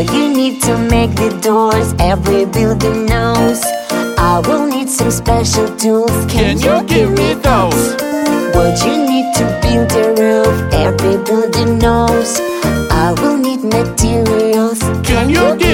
What you need to make the doors, every builder knows. I will need some special tools. Can you give me those? What you need to build a roof, every builder knows. I will need materials. Can you give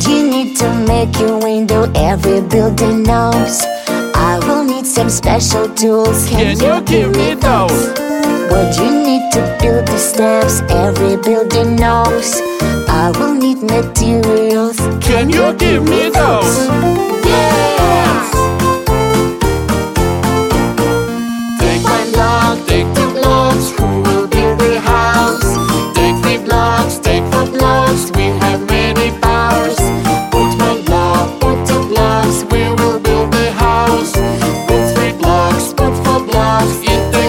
What you need to make your window, every builder knows. I will need some special tools. Can you give me those? What you need to build the steps, every builder knows. I will need materials. Can you give me those? más.